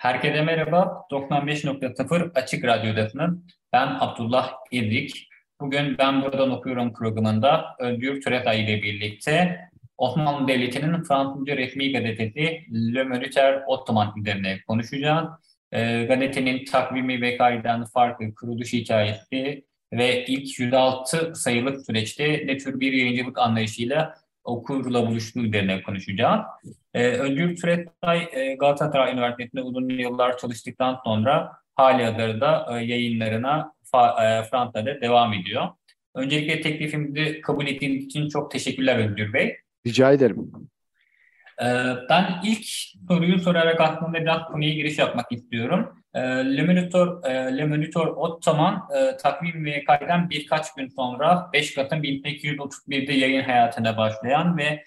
Herkese merhaba. 95.0 Açık Radyo'dasınız. Ben Abdullah İzlik. Bugün Ben Buradan Okuyorum programında Özgür Türetay ile birlikte Osmanlı Devleti'nin Fransızca resmi gazetesi Le Moniteur Ottoman üzerine konuşacağız. E, gazetenin takvimi ve kaydeden farkı, kuruluş hikayesi ve ilk 106 sayılık süreçte ne tür bir yayıncılık anlayışıyla okurla buluştuğu üzerine konuşacağız. E, Özgür Türetay e, Galatasaray Üniversitesi'nde uzun yıllar çalıştıktan sonra hali hazırda e, yayınlarına fa, e, Fransa'da devam ediyor. Öncelikle teklifimizi kabul ettiğiniz için çok teşekkürler Özgür Bey. Rica ederim. E, ben ilk soruyu sorarak aslında biraz konuya giriş yapmak istiyorum. E, Le Monitor, e, Le Monitor Ottoman e, takvim ve kayden birkaç gün sonra 5 Kasım 1831'de yayın hayatına başlayan ve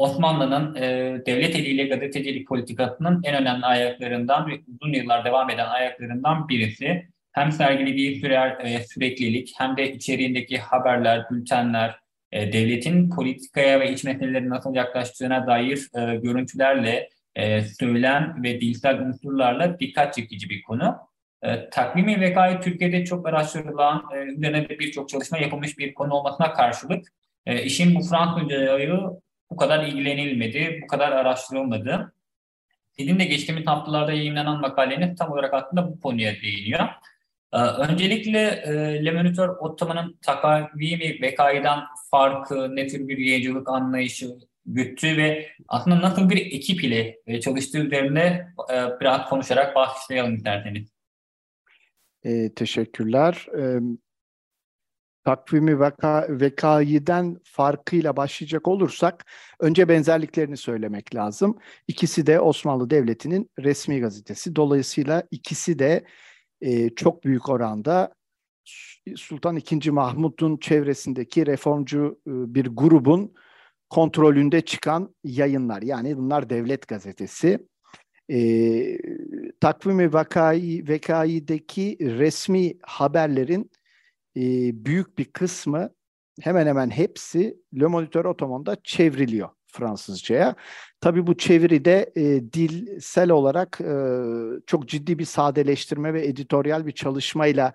Osmanlı'nın e, devlet eliyle gazetecilik politikasının en önemli ayaklarından ve uzun yıllar devam eden ayaklarından birisi. Hem sergilediği sürer, e, süreklilik hem de içeriğindeki haberler, bültenler, e, devletin politikaya ve iç meselelere nasıl yaklaştığına dair e, görüntülerle, e, söylem ve dilsel unsurlarla dikkat çekici bir konu. E, takvimi vekayı Türkiye'de çok araştırılan, e, üzerine de birçok çalışma yapılmış bir konu olmasına karşılık e, işin bu Fransızca ayağı bu kadar ilgilenilmedi, bu kadar araştırılmadı. Sizin de geçtiğimiz haftalarda yayınlanan makaleniz tam olarak aslında bu konuya değiniyor. Ee, öncelikle e, Le Moniteur Ottoman'ın takavimi vekayeden farkı, ne tür bir yayıncılık anlayışı güttü ve aslında nasıl bir ekip ile e, çalıştığı üzerine e, biraz konuşarak başlayalım isterseniz. E, teşekkürler. E, takvimi veka, vekaiden farkıyla başlayacak olursak önce benzerliklerini söylemek lazım. İkisi de Osmanlı Devleti'nin resmi gazetesi. Dolayısıyla ikisi de e, çok büyük oranda Sultan II. Mahmud'un çevresindeki reformcu e, bir grubun kontrolünde çıkan yayınlar. Yani bunlar devlet gazetesi. E, takvimi vakayı, vekaideki resmi haberlerin e, büyük bir kısmı hemen hemen hepsi Le Moniteur Ottoman'da çevriliyor Fransızcaya. Tabii bu çeviride e, dilsel olarak e, çok ciddi bir sadeleştirme ve editoryal bir çalışmayla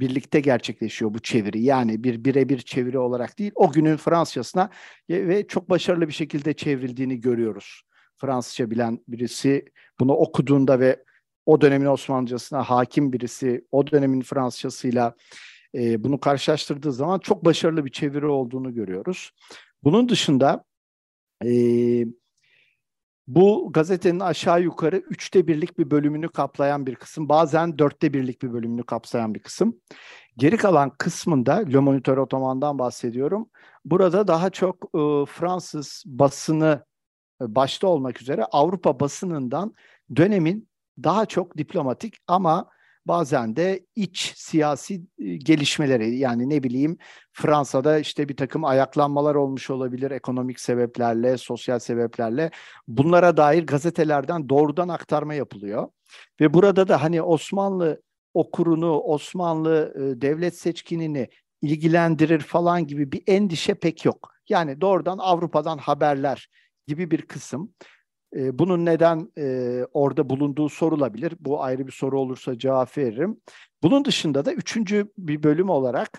birlikte gerçekleşiyor bu çeviri. Yani bir birebir çeviri olarak değil, o günün Fransızcasına ve çok başarılı bir şekilde çevrildiğini görüyoruz. Fransızca bilen birisi bunu okuduğunda ve o dönemin Osmanlıcasına hakim birisi o dönemin Fransızcasıyla e, bunu karşılaştırdığı zaman çok başarılı bir çeviri olduğunu görüyoruz. Bunun dışında e, bu gazetenin aşağı yukarı üçte birlik bir bölümünü kaplayan bir kısım, bazen dörtte birlik bir bölümünü kapsayan bir kısım. Geri kalan kısmında, Le Moniteur Ottoman'dan bahsediyorum. Burada daha çok e, Fransız basını e, başta olmak üzere Avrupa basınından dönemin daha çok diplomatik ama bazen de iç siyasi gelişmeleri yani ne bileyim Fransa'da işte bir takım ayaklanmalar olmuş olabilir ekonomik sebeplerle, sosyal sebeplerle. Bunlara dair gazetelerden doğrudan aktarma yapılıyor. Ve burada da hani Osmanlı okurunu, Osmanlı devlet seçkinini ilgilendirir falan gibi bir endişe pek yok. Yani doğrudan Avrupa'dan haberler gibi bir kısım. E, bunun neden e, orada bulunduğu sorulabilir. Bu ayrı bir soru olursa cevap veririm. Bunun dışında da üçüncü bir bölüm olarak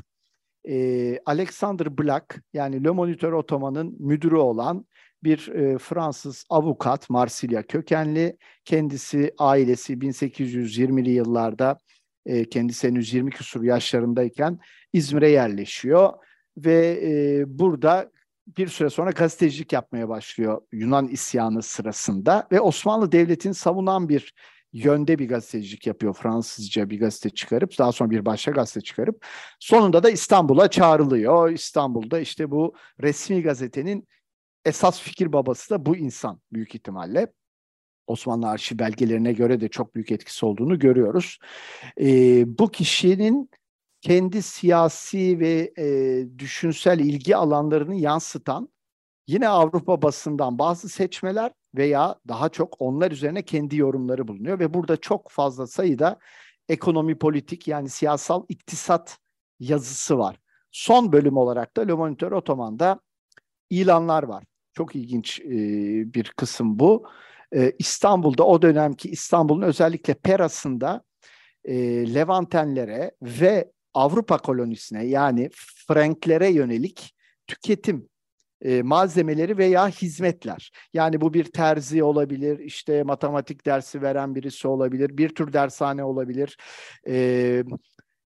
e, Alexander Black yani Le Moniteur Ottoman'ın müdürü olan bir e, Fransız avukat Marsilya kökenli. Kendisi ailesi 1820'li yıllarda e, kendisi henüz 20 küsur yaşlarındayken İzmir'e yerleşiyor ve e, burada bir süre sonra gazetecilik yapmaya başlıyor Yunan isyanı sırasında ve Osmanlı Devleti'ni savunan bir yönde bir gazetecilik yapıyor. Fransızca bir gazete çıkarıp daha sonra bir başka gazete çıkarıp sonunda da İstanbul'a çağrılıyor. İstanbul'da işte bu resmi gazetenin esas fikir babası da bu insan büyük ihtimalle. Osmanlı arşiv belgelerine göre de çok büyük etkisi olduğunu görüyoruz. E, bu kişinin kendi siyasi ve e, düşünsel ilgi alanlarını yansıtan yine Avrupa basından bazı seçmeler veya daha çok onlar üzerine kendi yorumları bulunuyor ve burada çok fazla sayıda ekonomi politik yani siyasal iktisat yazısı var. Son bölüm olarak da Le Moniteur Otoman'da ilanlar var. Çok ilginç e, bir kısım bu. E, İstanbul'da o dönemki İstanbul'un özellikle Peras'ında e, Levantenlere ve Avrupa kolonisine yani Franklere yönelik tüketim e, malzemeleri veya hizmetler. Yani bu bir terzi olabilir, işte matematik dersi veren birisi olabilir, bir tür dershane olabilir. E,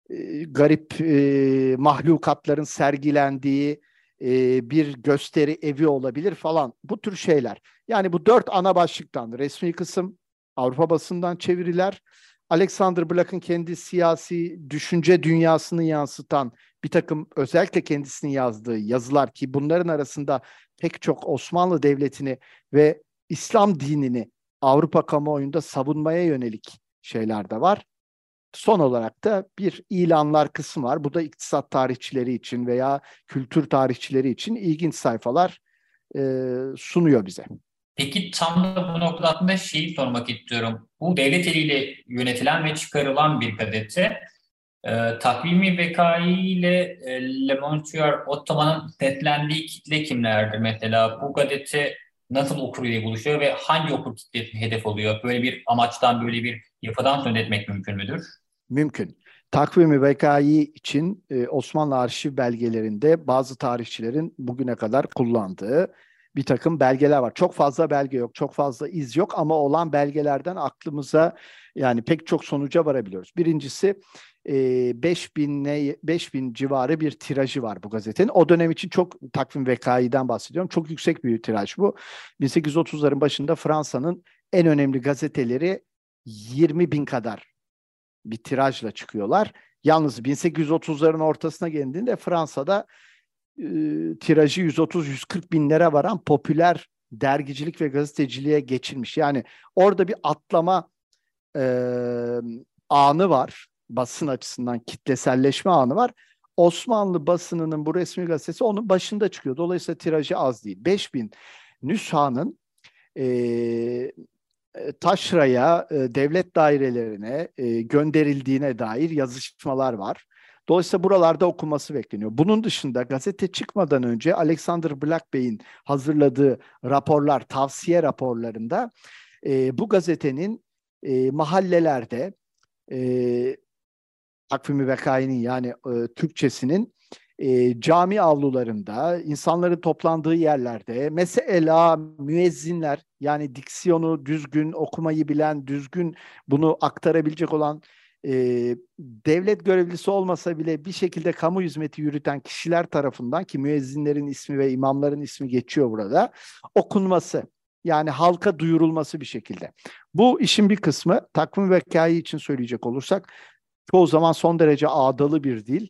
e, garip e, mahlukatların sergilendiği e, bir gösteri evi olabilir falan. Bu tür şeyler. Yani bu dört ana başlıktan resmi kısım, Avrupa basından çeviriler, Alexander Black'ın kendi siyasi düşünce dünyasını yansıtan bir takım özellikle kendisinin yazdığı yazılar ki bunların arasında pek çok Osmanlı Devleti'ni ve İslam dinini Avrupa kamuoyunda savunmaya yönelik şeyler de var. Son olarak da bir ilanlar kısmı var. Bu da iktisat tarihçileri için veya kültür tarihçileri için ilginç sayfalar e, sunuyor bize. Peki tam da bu noktada şeyi sormak istiyorum. Bu devlet eliyle yönetilen ve çıkarılan bir gazete. E, takvimi Vekai ile e, Le Monteur Ottoman'ın setlendiği kitle kimlerdir mesela? Bu gazete nasıl okur ile buluşuyor ve hangi okur kitlesi hedef oluyor? Böyle bir amaçtan, böyle bir yapıdan söz etmek mümkün müdür? Mümkün. Takvimi Vekai için e, Osmanlı arşiv belgelerinde bazı tarihçilerin bugüne kadar kullandığı bir takım belgeler var. Çok fazla belge yok, çok fazla iz yok ama olan belgelerden aklımıza yani pek çok sonuca varabiliyoruz. Birincisi e, 5000 5000 civarı bir tirajı var bu gazetenin. O dönem için çok takvim vekaiden bahsediyorum. Çok yüksek bir tiraj bu. 1830'ların başında Fransa'nın en önemli gazeteleri 20 bin kadar bir tirajla çıkıyorlar. Yalnız 1830'ların ortasına geldiğinde Fransa'da e, tirajı 130-140 binlere varan popüler dergicilik ve gazeteciliğe geçilmiş. Yani orada bir atlama e, anı var. Basın açısından kitleselleşme anı var. Osmanlı basınının bu resmi gazetesi onun başında çıkıyor. Dolayısıyla tirajı az değil. 5000 nüshanın e, taşraya, e, devlet dairelerine e, gönderildiğine dair yazışmalar var. Dolayısıyla buralarda okunması bekleniyor. Bunun dışında gazete çıkmadan önce Alexander Black Bey'in hazırladığı raporlar, tavsiye raporlarında e, bu gazetenin e, mahallelerde e, takvimi vekainin yani e, Türkçesinin e, cami avlularında, insanların toplandığı yerlerde, mesela müezzinler yani diksiyonu düzgün, okumayı bilen, düzgün bunu aktarabilecek olan e, devlet görevlisi olmasa bile bir şekilde kamu hizmeti yürüten kişiler tarafından ki müezzinlerin ismi ve imamların ismi geçiyor burada okunması yani halka duyurulması bir şekilde. Bu işin bir kısmı takvim ve hikaye için söyleyecek olursak çoğu zaman son derece ağdalı bir dil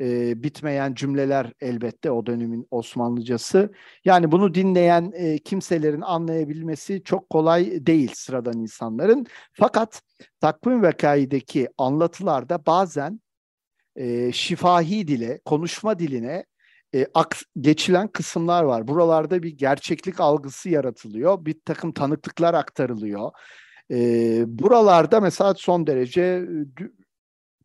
e, bitmeyen cümleler elbette o dönemin Osmanlıcası. Yani bunu dinleyen e, kimselerin anlayabilmesi çok kolay değil sıradan insanların. Fakat takvim vekaideki anlatılarda bazen e, şifahi dile, konuşma diline e, ak, geçilen kısımlar var. Buralarda bir gerçeklik algısı yaratılıyor. Bir takım tanıklıklar aktarılıyor. E, buralarda mesela son derece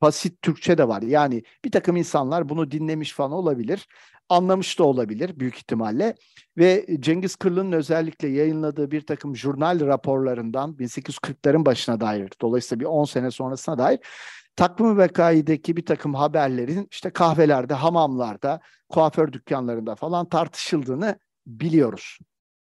basit Türkçe de var. Yani bir takım insanlar bunu dinlemiş falan olabilir. Anlamış da olabilir büyük ihtimalle. Ve Cengiz Kırlı'nın özellikle yayınladığı bir takım jurnal raporlarından 1840'ların başına dair, dolayısıyla bir 10 sene sonrasına dair takvim vekaideki bir takım haberlerin işte kahvelerde, hamamlarda, kuaför dükkanlarında falan tartışıldığını biliyoruz.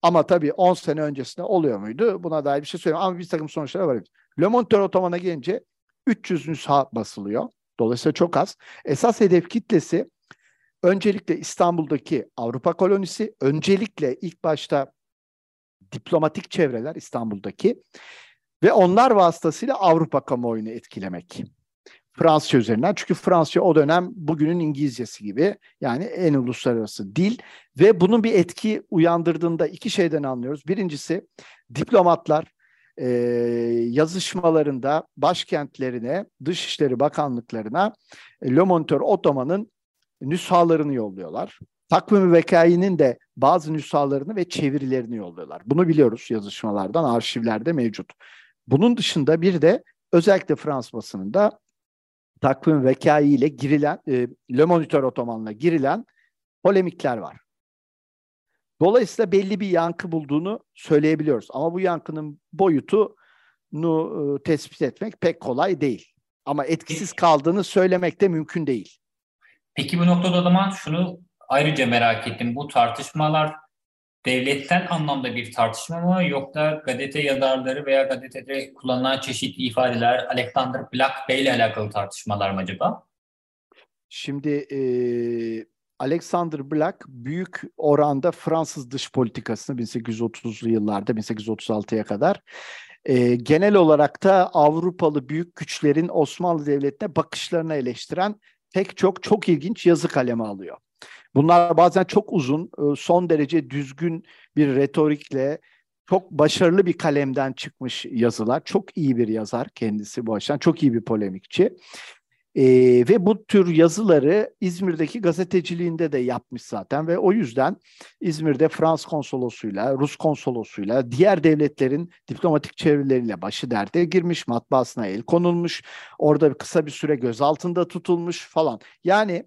Ama tabii 10 sene öncesinde oluyor muydu? Buna dair bir şey söyleyeyim. Ama bir takım sonuçlara var. Le Monteur Otoman'a gelince 300 nüsha basılıyor. Dolayısıyla çok az. Esas hedef kitlesi öncelikle İstanbul'daki Avrupa kolonisi, öncelikle ilk başta diplomatik çevreler İstanbul'daki ve onlar vasıtasıyla Avrupa kamuoyunu etkilemek. Fransızca üzerinden. Çünkü Fransızca o dönem bugünün İngilizcesi gibi yani en uluslararası dil ve bunun bir etki uyandırdığında iki şeyden anlıyoruz. Birincisi diplomatlar e, yazışmalarında başkentlerine, Dışişleri Bakanlıklarına e, Le Moniteur Ottoman'ın nüshalarını yolluyorlar. Takvimi Vekai'nin de bazı nüshalarını ve çevirilerini yolluyorlar. Bunu biliyoruz yazışmalardan, arşivlerde mevcut. Bunun dışında bir de özellikle Fransız basınında takvim vekai ile girilen, e, Le Moniteur Otoman'la girilen polemikler var. Dolayısıyla belli bir yankı bulduğunu söyleyebiliyoruz. Ama bu yankının boyutunu e, tespit etmek pek kolay değil. Ama etkisiz kaldığını söylemek de mümkün değil. Peki bu noktada o zaman şunu ayrıca merak ettim. Bu tartışmalar devletten anlamda bir tartışma mı yoksa gazete yazarları veya gazetede kullanılan çeşitli ifadeler Alexander Black Bey ile alakalı tartışmalar mı acaba? Şimdi e, Alexander Black büyük oranda Fransız dış politikasını 1830'lu yıllarda 1836'ya kadar e, genel olarak da Avrupalı büyük güçlerin Osmanlı Devleti'ne bakışlarını eleştiren pek çok çok ilginç yazı kaleme alıyor. Bunlar bazen çok uzun, e, son derece düzgün bir retorikle çok başarılı bir kalemden çıkmış yazılar. Çok iyi bir yazar kendisi bu açıdan. Çok iyi bir polemikçi. Ee, ve bu tür yazıları İzmir'deki gazeteciliğinde de yapmış zaten ve o yüzden İzmir'de Frans konsolosuyla, Rus konsolosuyla, diğer devletlerin diplomatik çevreleriyle başı derde girmiş, matbaasına el konulmuş, orada kısa bir süre gözaltında tutulmuş falan. Yani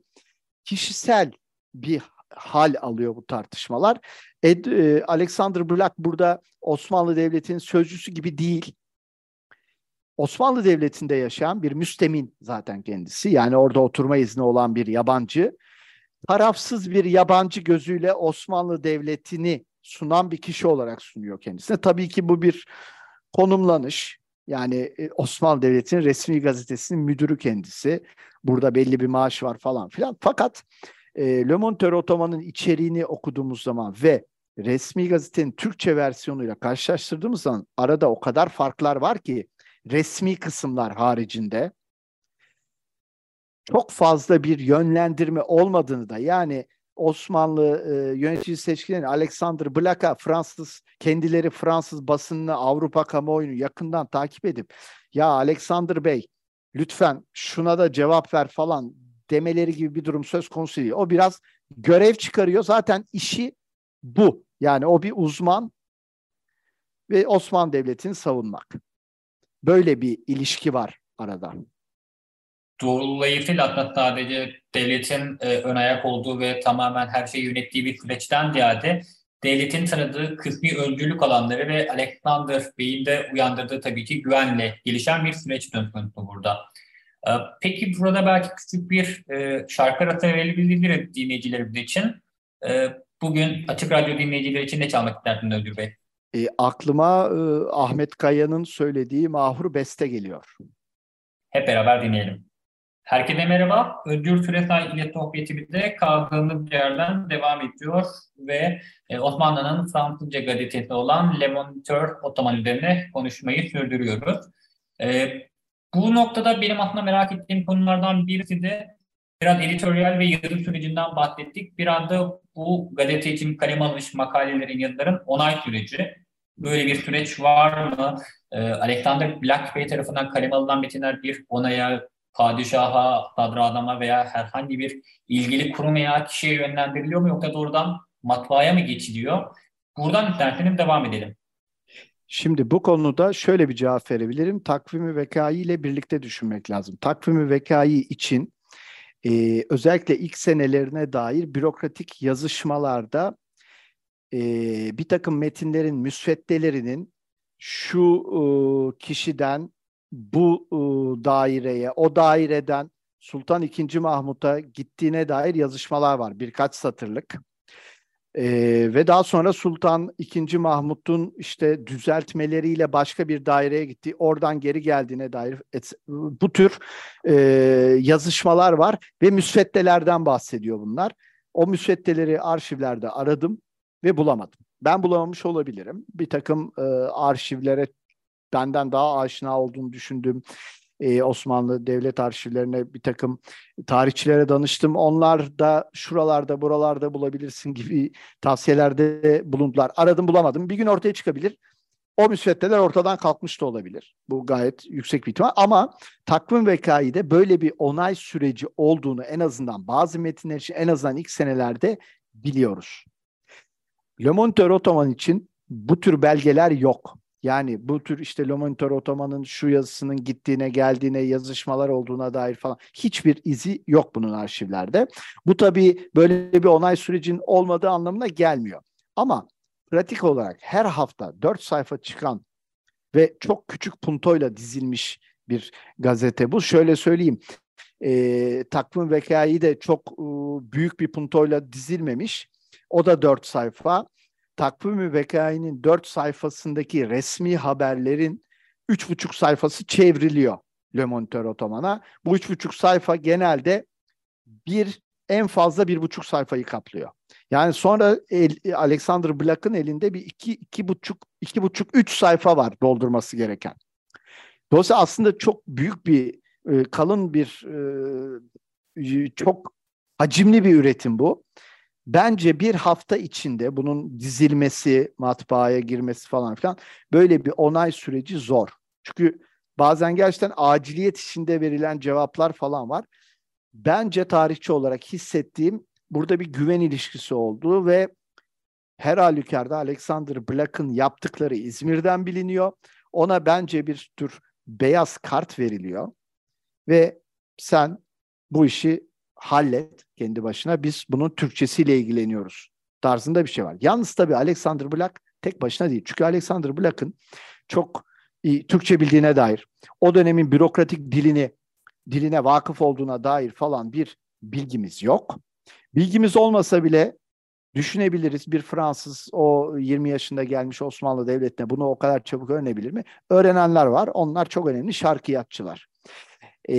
kişisel bir hal alıyor bu tartışmalar. Ed, e, Alexander Black burada Osmanlı Devleti'nin sözcüsü gibi değil. Osmanlı Devleti'nde yaşayan bir müstemin zaten kendisi. Yani orada oturma izni olan bir yabancı. Tarafsız bir yabancı gözüyle Osmanlı Devleti'ni sunan bir kişi olarak sunuyor kendisine. Tabii ki bu bir konumlanış. Yani e, Osmanlı Devleti'nin resmi gazetesinin müdürü kendisi. Burada belli bir maaş var falan filan. Fakat e, Le Monteur Otoman'ın içeriğini okuduğumuz zaman ve resmi gazetenin Türkçe versiyonuyla karşılaştırdığımız zaman arada o kadar farklar var ki resmi kısımlar haricinde çok fazla bir yönlendirme olmadığını da yani Osmanlı e, yönetici seçkilerin Alexander Black'a Fransız kendileri Fransız basınını Avrupa kamuoyunu yakından takip edip ya Alexander Bey lütfen şuna da cevap ver falan demeleri gibi bir durum söz konusu değil. O biraz görev çıkarıyor. Zaten işi bu. Yani o bir uzman ve Osmanlı Devleti'ni savunmak. Böyle bir ilişki var arada. Dolayısıyla aslında sadece devletin e, ön ayak olduğu ve tamamen her şeyi yönettiği bir süreçten ziyade devletin tanıdığı kısmi öncülük alanları ve Alexander Bey'in de uyandırdığı tabii ki güvenle gelişen bir süreç söz burada. Ee, peki burada belki küçük bir e, şarkı arası verebiliriz dinleyicilerimiz için. Ee, bugün Açık Radyo dinleyicileri için ne çalmak isterdin Özgür Bey? E, aklıma e, Ahmet Kaya'nın söylediği Mahur Beste geliyor. Hep beraber dinleyelim. Herkese merhaba. Özgür Süresay ile sohbetimizde kaldığımız yerden devam ediyor ve e, Osmanlı'nın Fransızca gazetesi olan Le Moniteur Otoman üzerine konuşmayı sürdürüyoruz. E, bu noktada benim aslında merak ettiğim konulardan birisi de biraz editoryal ve yazım sürecinden bahsettik. Biraz da bu gazete için kaleme alınmış makalelerin, yazıların onay süreci. Böyle bir süreç var mı? Ee, Alexander Black Bey tarafından kaleme alınan metinler bir onaya, padişaha, sadradama veya herhangi bir ilgili kurum veya kişiye yönlendiriliyor mu yoksa doğrudan matbaaya mı geçiliyor? Buradan isterseniz devam edelim. Şimdi bu konuda şöyle bir cevap verebilirim. Takvimi vekayı ile birlikte düşünmek lazım. Takvimi vekayı için e, özellikle ilk senelerine dair bürokratik yazışmalarda e, bir takım metinlerin müsveddelerinin şu e, kişiden bu e, daireye, o daireden Sultan II. Mahmut'a gittiğine dair yazışmalar var. Birkaç satırlık. Ee, ve daha sonra Sultan II. Mahmut'un işte düzeltmeleriyle başka bir daireye gitti. Oradan geri geldiğine dair et, bu tür e, yazışmalar var ve müsveddelerden bahsediyor bunlar. O müsveddeleri arşivlerde aradım ve bulamadım. Ben bulamamış olabilirim. Bir takım e, arşivlere benden daha aşina olduğunu düşündüğüm e, Osmanlı devlet arşivlerine bir takım tarihçilere danıştım. Onlar da şuralarda buralarda bulabilirsin gibi tavsiyelerde bulundular. Aradım bulamadım. Bir gün ortaya çıkabilir. O müsveddeler ortadan kalkmış da olabilir. Bu gayet yüksek bir ihtimal. Ama takvim vekaide böyle bir onay süreci olduğunu en azından bazı metinler için en azından ilk senelerde biliyoruz. Le Moniteur Ottoman için bu tür belgeler yok. Yani bu tür işte Le Moniteur Ottoman'ın şu yazısının gittiğine, geldiğine, yazışmalar olduğuna dair falan hiçbir izi yok bunun arşivlerde. Bu tabii böyle bir onay sürecinin olmadığı anlamına gelmiyor. Ama pratik olarak her hafta 4 sayfa çıkan ve çok küçük puntoyla dizilmiş bir gazete bu. Şöyle söyleyeyim, e, takvim vekayı de çok e, büyük bir puntoyla dizilmemiş. O da 4 sayfa. Takvim-i Vekai'nin 4 sayfasındaki resmi haberlerin 3,5 sayfası çevriliyor Le Moniteur Ottoman'a. Bu 3,5 sayfa genelde bir en fazla bir buçuk sayfayı kaplıyor. Yani sonra el, Alexander Black'ın elinde bir iki, iki buçuk, iki buçuk, üç sayfa var doldurması gereken. Dolayısıyla aslında çok büyük bir, e, kalın bir, e, çok hacimli bir üretim bu. Bence bir hafta içinde bunun dizilmesi, matbaaya girmesi falan filan böyle bir onay süreci zor. Çünkü bazen gerçekten aciliyet içinde verilen cevaplar falan var. Bence tarihçi olarak hissettiğim burada bir güven ilişkisi olduğu ve her halükarda Alexander Black'ın yaptıkları İzmir'den biliniyor. Ona bence bir tür beyaz kart veriliyor ve sen bu işi hallet kendi başına. Biz bunun Türkçesiyle ilgileniyoruz tarzında bir şey var. Yalnız tabii Alexander Black tek başına değil. Çünkü Alexander Black'ın çok iyi Türkçe bildiğine dair, o dönemin bürokratik dilini diline vakıf olduğuna dair falan bir bilgimiz yok. Bilgimiz olmasa bile düşünebiliriz. Bir Fransız o 20 yaşında gelmiş Osmanlı Devleti'ne bunu o kadar çabuk öğrenebilir mi? Öğrenenler var. Onlar çok önemli şarkıyatçılar. E,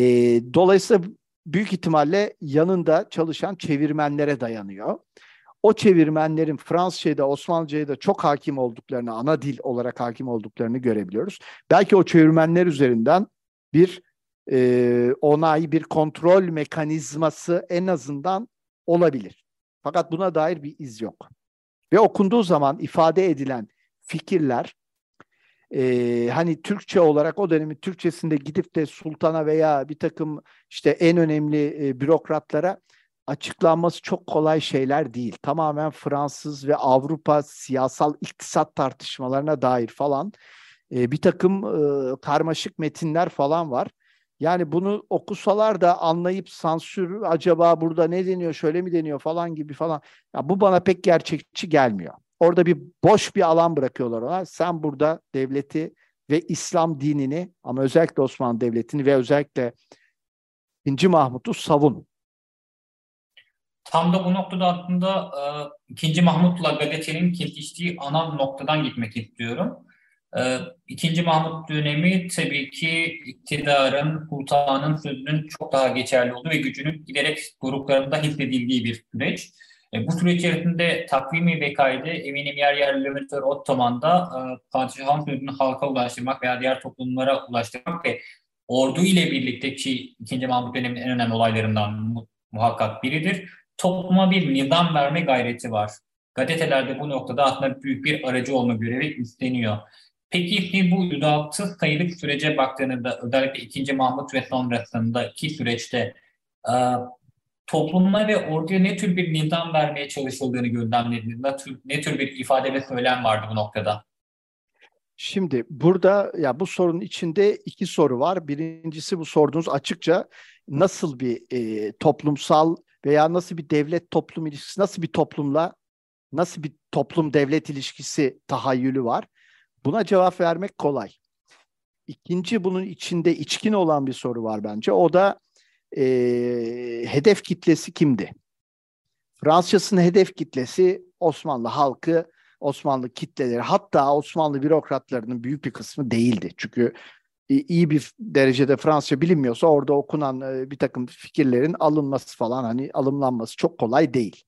dolayısıyla büyük ihtimalle yanında çalışan çevirmenlere dayanıyor. O çevirmenlerin Fransızca'ya da Osmanlıca'ya da çok hakim olduklarını, ana dil olarak hakim olduklarını görebiliyoruz. Belki o çevirmenler üzerinden bir e, onay, bir kontrol mekanizması en azından olabilir. Fakat buna dair bir iz yok. Ve okunduğu zaman ifade edilen fikirler e, hani Türkçe olarak o dönemin Türkçesinde gidip de sultana veya bir takım işte en önemli e, bürokratlara açıklanması çok kolay şeyler değil. Tamamen Fransız ve Avrupa siyasal iktisat tartışmalarına dair falan e, bir takım e, karmaşık metinler falan var. Yani bunu okusalar da anlayıp sansür acaba burada ne deniyor şöyle mi deniyor falan gibi falan. Ya bu bana pek gerçekçi gelmiyor. Orada bir boş bir alan bırakıyorlar ona. Sen burada devleti ve İslam dinini ama özellikle Osmanlı Devleti'ni ve özellikle 2. Mahmut'u savun. Tam da bu noktada aslında e, 2. Mahmut'la gazetenin kesiştiği ana noktadan gitmek istiyorum. E, 2. Mahmut dönemi tabii ki iktidarın, sultanın sözünün çok daha geçerli olduğu ve gücünün giderek gruplarında hissedildiği bir süreç. E, bu süreç içerisinde takvimi ve kaydı eminim yer yer Lümitör Ottoman'da e, padişahın sözünü halka ulaştırmak veya diğer toplumlara ulaştırmak ve ordu ile birlikte ki 2. Mahmut döneminin en önemli olaylarından muhakkak biridir. Topluma bir nizam verme gayreti var. Gazetelerde bu noktada aslında büyük bir aracı olma görevi üstleniyor. Peki bu 106 sayılık sürece baktığınızda özellikle 2. Mahmut ve sonrasındaki süreçte toplumuna ve orduya ne tür bir nizam vermeye çalışıldığını gözlemlediniz? Ne tür, ne tür bir ifade ve söylem vardı bu noktada? Şimdi burada ya bu sorunun içinde iki soru var. Birincisi bu sorduğunuz açıkça nasıl bir e, toplumsal veya nasıl bir devlet toplum ilişkisi, nasıl bir toplumla nasıl bir toplum devlet ilişkisi tahayyülü var. Buna cevap vermek kolay. İkinci bunun içinde içkin olan bir soru var bence. O da e, hedef kitlesi kimdi? Fransızcasının hedef kitlesi Osmanlı halkı, Osmanlı kitleleri hatta Osmanlı bürokratlarının büyük bir kısmı değildi. Çünkü iyi bir derecede Fransızca bilinmiyorsa orada okunan bir takım fikirlerin alınması falan hani alımlanması çok kolay değil.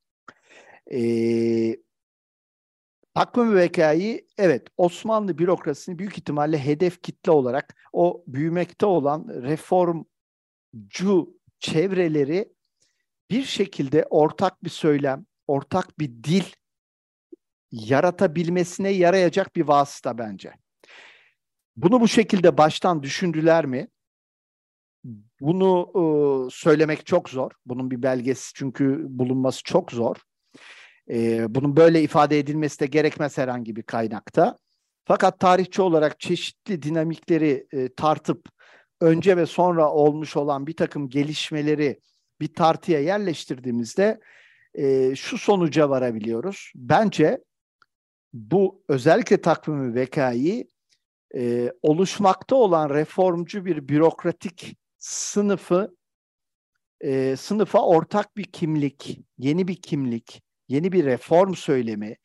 Ee, Takvim Vekayı evet Osmanlı bürokrasisini büyük ihtimalle hedef kitle olarak o büyümekte olan reformcu çevreleri bir şekilde ortak bir söylem, ortak bir dil yaratabilmesine yarayacak bir vasıta bence. Bunu bu şekilde baştan düşündüler mi? Bunu e, söylemek çok zor. Bunun bir belgesi çünkü bulunması çok zor. E, bunun böyle ifade edilmesi de gerekmez herhangi bir kaynakta. Fakat tarihçi olarak çeşitli dinamikleri e, tartıp önce ve sonra olmuş olan bir takım gelişmeleri bir tartıya yerleştirdiğimizde e, şu sonuca varabiliyoruz. Bence bu özellikle takvimi vekayı e, oluşmakta olan reformcu bir bürokratik sınıfı e, sınıfa ortak bir kimlik, yeni bir kimlik, yeni bir reform söylemi,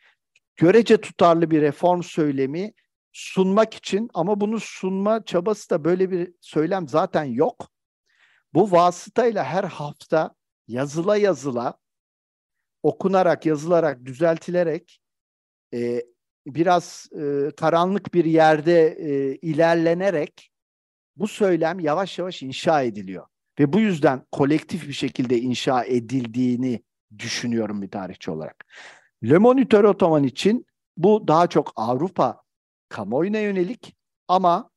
görece tutarlı bir reform söylemi sunmak için ama bunu sunma çabası da böyle bir söylem zaten yok. Bu vasıtayla her hafta yazıla yazıla okunarak, yazılarak, düzeltilerek e, biraz e, karanlık bir yerde e, ilerlenerek bu söylem yavaş yavaş inşa ediliyor. Ve bu yüzden kolektif bir şekilde inşa edildiğini düşünüyorum bir tarihçi olarak. Le Moniteur Otoman için bu daha çok Avrupa kamuoyuna yönelik ama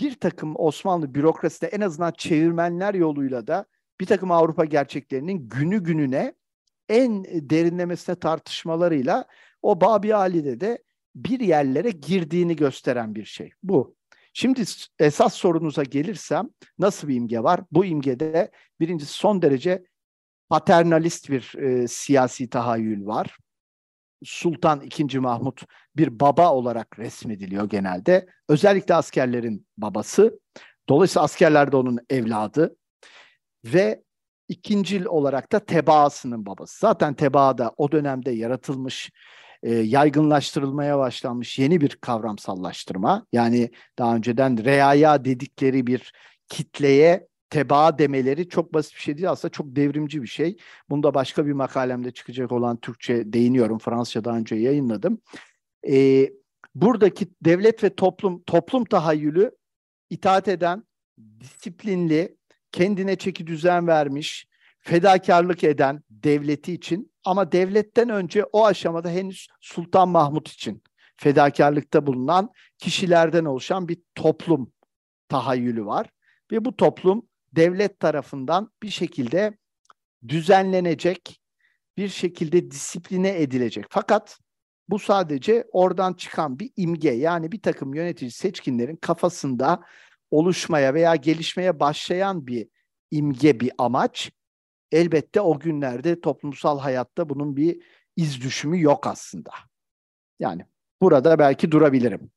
bir takım Osmanlı bürokraside en azından çevirmenler yoluyla da bir takım Avrupa gerçeklerinin günü gününe en derinlemesine tartışmalarıyla o Babi Ali'de de bir yerlere girdiğini gösteren bir şey. Bu. Şimdi esas sorunuza gelirsem nasıl bir imge var? Bu imgede birincisi son derece paternalist bir e, siyasi tahayyül var. Sultan II. Mahmut bir baba olarak resmediliyor genelde. Özellikle askerlerin babası. Dolayısıyla askerler de onun evladı. Ve ikincil olarak da tebaasının babası. Zaten tebaa da o dönemde yaratılmış, e, yaygınlaştırılmaya başlanmış yeni bir kavramsallaştırma. Yani daha önceden reaya dedikleri bir kitleye tebaa demeleri çok basit bir şey değil. Aslında çok devrimci bir şey. Bunu da başka bir makalemde çıkacak olan Türkçe değiniyorum. Fransızca önce yayınladım. Ee, buradaki devlet ve toplum toplum tahayyülü itaat eden, disiplinli, kendine çeki düzen vermiş, fedakarlık eden devleti için ama devletten önce o aşamada henüz Sultan Mahmut için fedakarlıkta bulunan kişilerden oluşan bir toplum tahayyülü var. Ve bu toplum devlet tarafından bir şekilde düzenlenecek, bir şekilde disipline edilecek. Fakat bu sadece oradan çıkan bir imge yani bir takım yönetici seçkinlerin kafasında oluşmaya veya gelişmeye başlayan bir imge, bir amaç. Elbette o günlerde toplumsal hayatta bunun bir iz düşümü yok aslında. Yani burada belki durabilirim.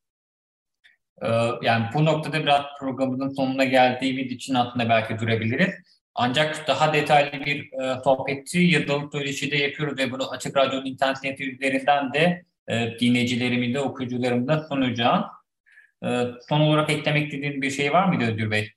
Ee, yani bu noktada biraz programının sonuna geldiğimiz için aslında belki durabiliriz. Ancak daha detaylı bir e, sohbeti yıldalık söyleşide yapıyoruz ve bunu Açık Radyo'nun internet sitesi üzerinden de e, dinleyicilerimi de okuyucularımı da sunacağım. E, son olarak eklemek istediğiniz bir şey var mıydı Özgür Bey?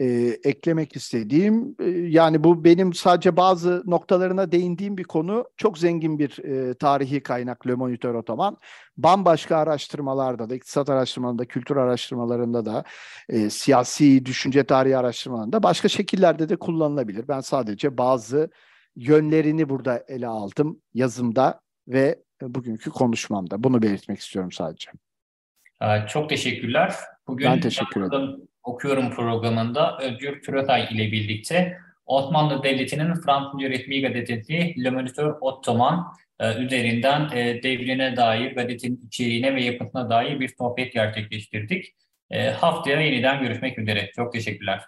E, eklemek istediğim e, yani bu benim sadece bazı noktalarına değindiğim bir konu çok zengin bir e, tarihi kaynak Le Moniteur Otoman. Bambaşka araştırmalarda da iktisat araştırmalarında, kültür araştırmalarında da e, siyasi düşünce tarihi araştırmalarında başka şekillerde de kullanılabilir. Ben sadece bazı yönlerini burada ele aldım yazımda ve bugünkü konuşmamda. Bunu belirtmek istiyorum sadece. Çok teşekkürler. Bugün ben teşekkür ederim. Okuyorum programında Özgür Türetay ile birlikte Osmanlı Devleti'nin Fransızca resmi gazetesi Le Moniteur Ottoman e, üzerinden e, devrine dair, gazetenin içeriğine ve yapısına dair bir sohbet gerçekleştirdik. E, haftaya yeniden görüşmek üzere. Çok teşekkürler.